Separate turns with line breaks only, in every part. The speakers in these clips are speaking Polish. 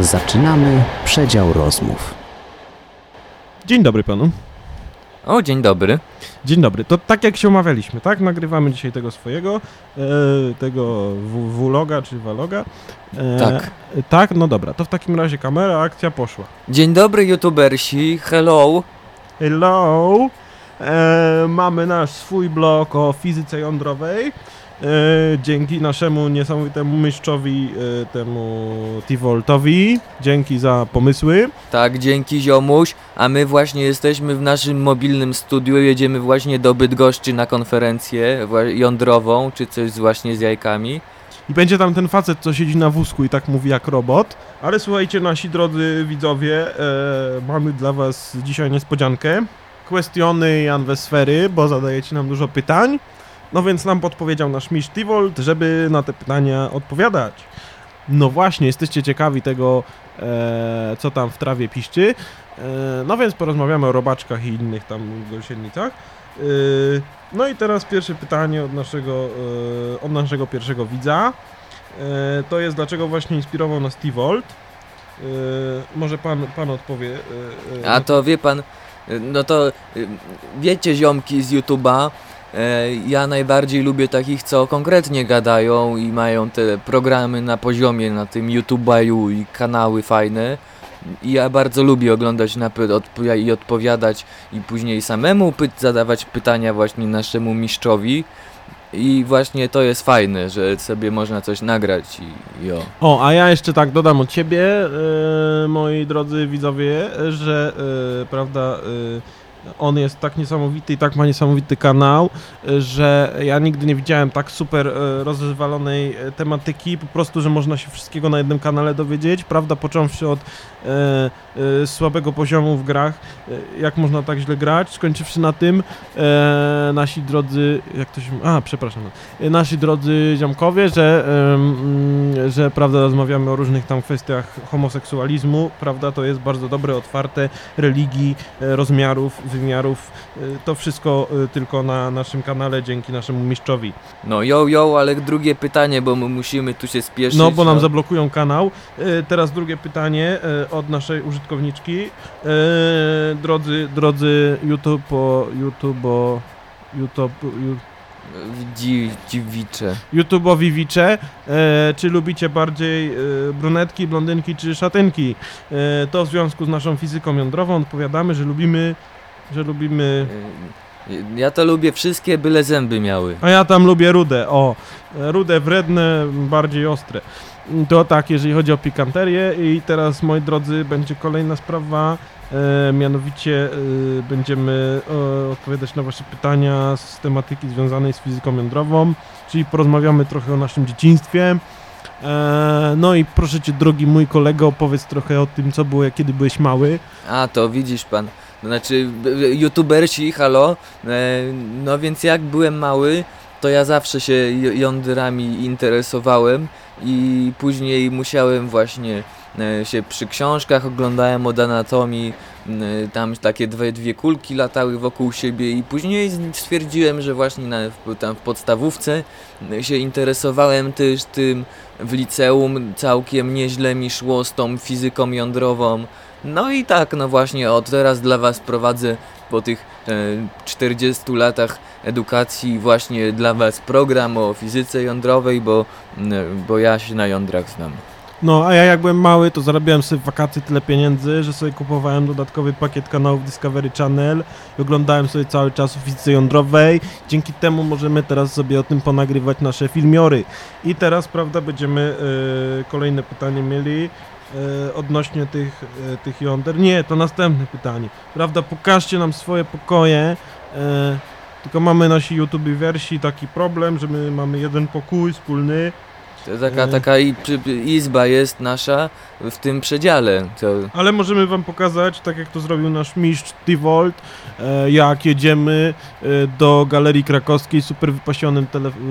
Zaczynamy przedział rozmów.
Dzień dobry panu.
O, dzień dobry.
Dzień dobry. To tak jak się umawialiśmy, tak? Nagrywamy dzisiaj tego swojego, e, tego w- vloga czy vloga. E,
Tak.
Tak, no dobra. To w takim razie kamera, akcja poszła.
Dzień dobry, youtubersi. Hello.
Hello! E, mamy nasz swój blog o fizyce jądrowej. E, dzięki naszemu niesamowitemu mistrzowi, e, temu T-Voltowi. Dzięki za pomysły.
Tak, dzięki ziomuś. A my właśnie jesteśmy w naszym mobilnym studiu. Jedziemy właśnie do Bydgoszczy na konferencję jądrową, czy coś właśnie z jajkami.
I będzie tam ten facet, co siedzi na wózku i tak mówi jak robot. Ale słuchajcie, nasi drodzy widzowie, e, mamy dla was dzisiaj niespodziankę. Kwestiony anwesfery, bo zadajecie nam dużo pytań. No więc nam podpowiedział nasz mistrz Tivolt, żeby na te pytania odpowiadać. No właśnie, jesteście ciekawi tego, e, co tam w trawie piszczy. E, no więc porozmawiamy o robaczkach i innych tam gąsienicach. E, no i teraz pierwsze pytanie od naszego, e, od naszego pierwszego widza. E, to jest dlaczego właśnie inspirował nas T-Volt. E, może pan, pan odpowie.
A to wie pan, no to wiecie ziomki z YouTube'a, ja najbardziej lubię takich, co konkretnie gadają i mają te programy na poziomie na tym YouTube'u i kanały fajne. I ja bardzo lubię oglądać na i odpowiadać i później samemu py- zadawać pytania właśnie naszemu mistrzowi. I właśnie to jest fajne, że sobie można coś nagrać i, o.
O, a ja jeszcze tak dodam od ciebie, e, moi drodzy widzowie, że e, prawda, e, on jest tak niesamowity i tak ma niesamowity kanał, e, że ja nigdy nie widziałem tak super e, rozwalonej e, tematyki, po prostu, że można się wszystkiego na jednym kanale dowiedzieć, prawda, począwszy od e, e, słabego poziomu w grach, jak można tak źle grać, skończywszy na tym, e, nasi drodzy, jak to się, a, przepraszam, nasi drodzy ziomkowie, że, mm, że prawda, rozmawiamy o różnych tam kwestiach homoseksualizmu, prawda, to jest bardzo dobre, otwarte, religii, rozmiarów, wymiarów, e, to wszystko e, tylko na naszym kanale dzięki naszemu mistrzowi.
No yo yo, ale drugie pytanie, bo my musimy tu się spieszyć.
No, bo nam zablokują kanał. E, Teraz drugie pytanie od naszej użytkowniczki. Drodzy, drodzy YouTube, YouTube, YouTube, Ju-
Dzi, dziwicze.
YouTube'owi wicze, e, czy lubicie bardziej e, brunetki, blondynki czy szatynki? E, to w związku z naszą fizyką jądrową odpowiadamy, że lubimy, że lubimy...
Ja to lubię wszystkie, byle zęby miały.
A ja tam lubię rudę, o, e, rudę wredne, bardziej ostre. To tak, jeżeli chodzi o pikanterię i teraz, moi drodzy, będzie kolejna sprawa, e, mianowicie e, będziemy e, odpowiadać na wasze pytania z tematyki związanej z fizyką jądrową, czyli porozmawiamy trochę o naszym dzieciństwie. E, no i proszę cię, drogi mój kolego, opowiedz trochę o tym, co było, kiedy byłeś mały.
A, to widzisz pan. Znaczy, youtubersi, halo. E, no więc jak byłem mały, to ja zawsze się jądrami interesowałem i później musiałem właśnie się przy książkach oglądałem od anatomii, m, tam takie dwie, dwie kulki latały wokół siebie i później stwierdziłem, że właśnie na, tam w podstawówce m, się interesowałem też tym w liceum, całkiem nieźle mi szło z tą fizyką jądrową. No i tak, no właśnie od teraz dla Was prowadzę po tych e, 40 latach edukacji właśnie dla Was program o fizyce jądrowej, bo, bo ja się na jądrach znam.
No, a ja jak byłem mały, to zarabiałem sobie w wakacje tyle pieniędzy, że sobie kupowałem dodatkowy pakiet kanałów Discovery Channel i oglądałem sobie cały czas o fizyce jądrowej. Dzięki temu możemy teraz sobie o tym ponagrywać nasze filmiory. I teraz, prawda, będziemy e, kolejne pytanie mieli e, odnośnie tych, e, tych jąder. Nie, to następne pytanie. Prawda, pokażcie nam swoje pokoje. Tylko mamy nasi YouTube wersji taki problem, że my mamy jeden pokój wspólny,
taka, taka izba jest nasza w tym przedziale. To,
Ale możemy wam pokazać, tak jak to zrobił nasz mistrz T-Volt, e, jak jedziemy e, do Galerii Krakowskiej super wypasionym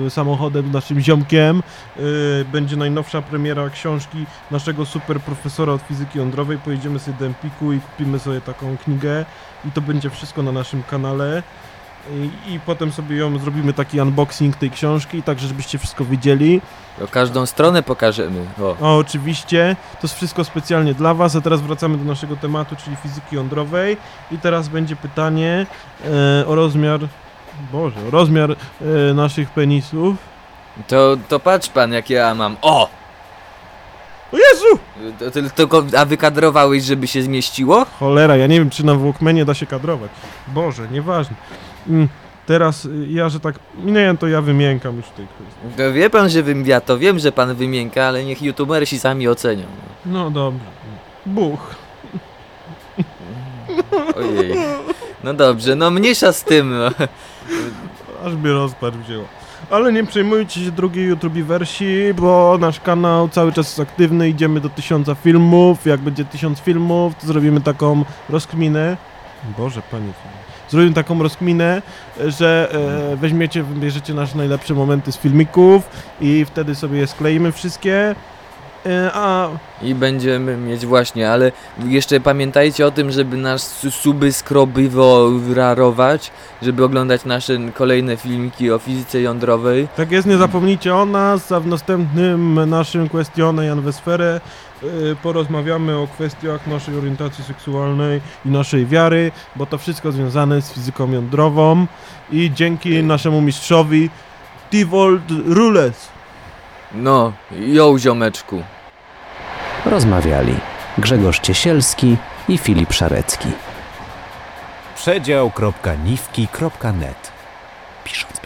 e, samochodem naszym ziomkiem. Będzie najnowsza premiera książki naszego super profesora od fizyki jądrowej. Pojedziemy sobie do Empiku i kupimy sobie taką knigę i to będzie wszystko na naszym kanale. I, I potem sobie ją zrobimy taki unboxing tej książki, tak żebyście wszystko wiedzieli.
To każdą stronę pokażemy. O.
O, oczywiście, to jest wszystko specjalnie dla Was, a teraz wracamy do naszego tematu, czyli fizyki jądrowej. I teraz będzie pytanie e, o rozmiar, Boże, o rozmiar e, naszych penisów.
To, to patrz pan, jakie ja mam. O!
O Jezu!
To, tylko, a wykadrowałeś, żeby się zmieściło?
Cholera, ja nie wiem, czy na Walkmanie da się kadrować. Boże, nieważne. Mm, teraz y, ja, że tak, nie, to ja wymiękam już w tej kwestii.
To wie pan, że wym, ja to wiem, że pan wymięka, ale niech youtubersi sami ocenią.
No dobrze. Buch.
Ojej. No dobrze, no mniejsza z tym. No.
Aż mnie rozpacz wzięło. Ale nie przejmujcie się drugiej YouTube wersji, bo nasz kanał cały czas jest aktywny, idziemy do tysiąca filmów. Jak będzie tysiąc filmów, to zrobimy taką rozkminę. Boże, panie. Zrobimy taką rozkminę, że e, weźmiecie, wybierzecie nasze najlepsze momenty z filmików i wtedy sobie skleimy wszystkie. E, a
I będziemy mieć właśnie, ale jeszcze pamiętajcie o tym, żeby nas su- suby skrobyworarować, żeby oglądać nasze kolejne filmiki o fizyce jądrowej.
Tak jest, nie zapomnijcie o nas, a w następnym naszym Questionie Jan Wesferę y, porozmawiamy o kwestiach naszej orientacji seksualnej i naszej wiary, bo to wszystko związane z fizyką jądrową i dzięki naszemu mistrzowi Tivold Rules.
No, ją ziomeczku.
Rozmawiali Grzegorz Ciesielski i Filip Szarecki.
Przedział.niwki.net Pisząc